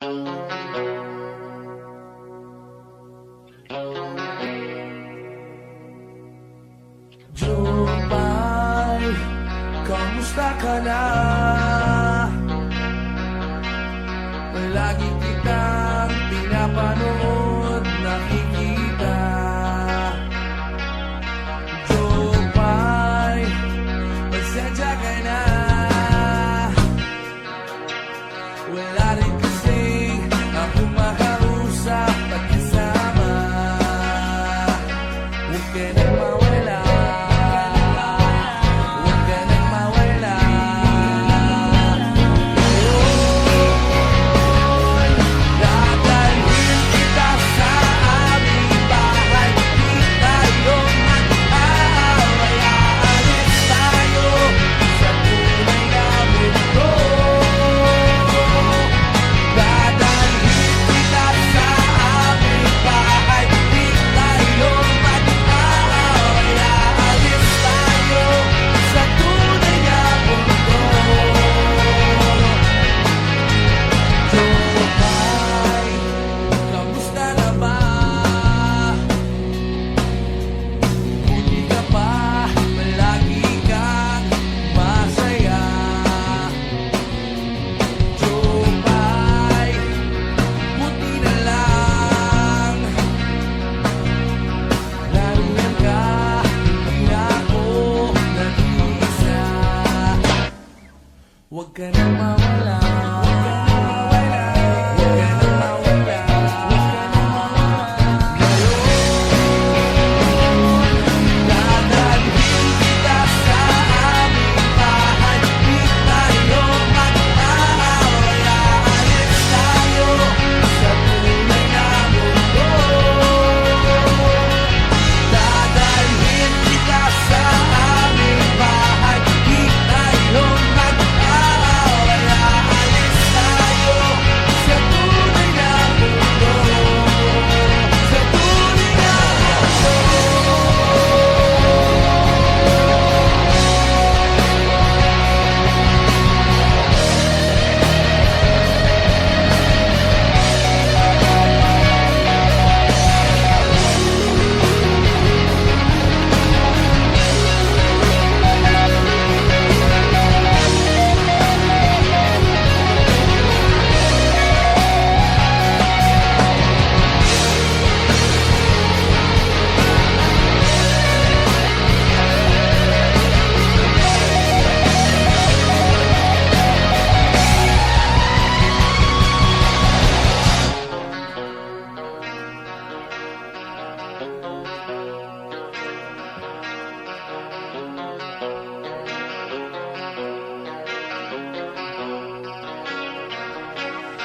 Jupay, kamusta ka na? 能花我凉。